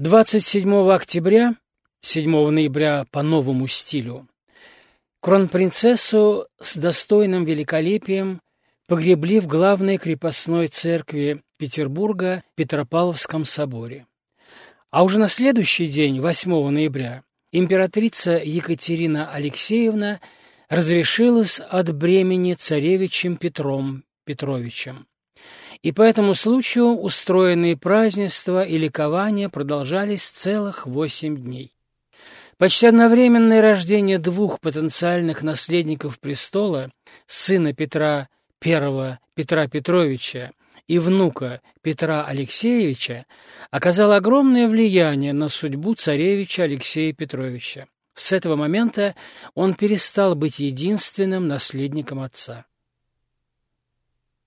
27 октября, 7 ноября по новому стилю, кронпринцессу с достойным великолепием погребли в главной крепостной церкви Петербурга Петропавловском соборе. А уже на следующий день, 8 ноября, императрица Екатерина Алексеевна разрешилась от бремени царевичем Петром Петровичем и по этому случаю устроенные празднества и ликования продолжались целых восемь дней. Почти одновременное рождение двух потенциальных наследников престола, сына Петра I Петра Петровича и внука Петра Алексеевича, оказало огромное влияние на судьбу царевича Алексея Петровича. С этого момента он перестал быть единственным наследником отца.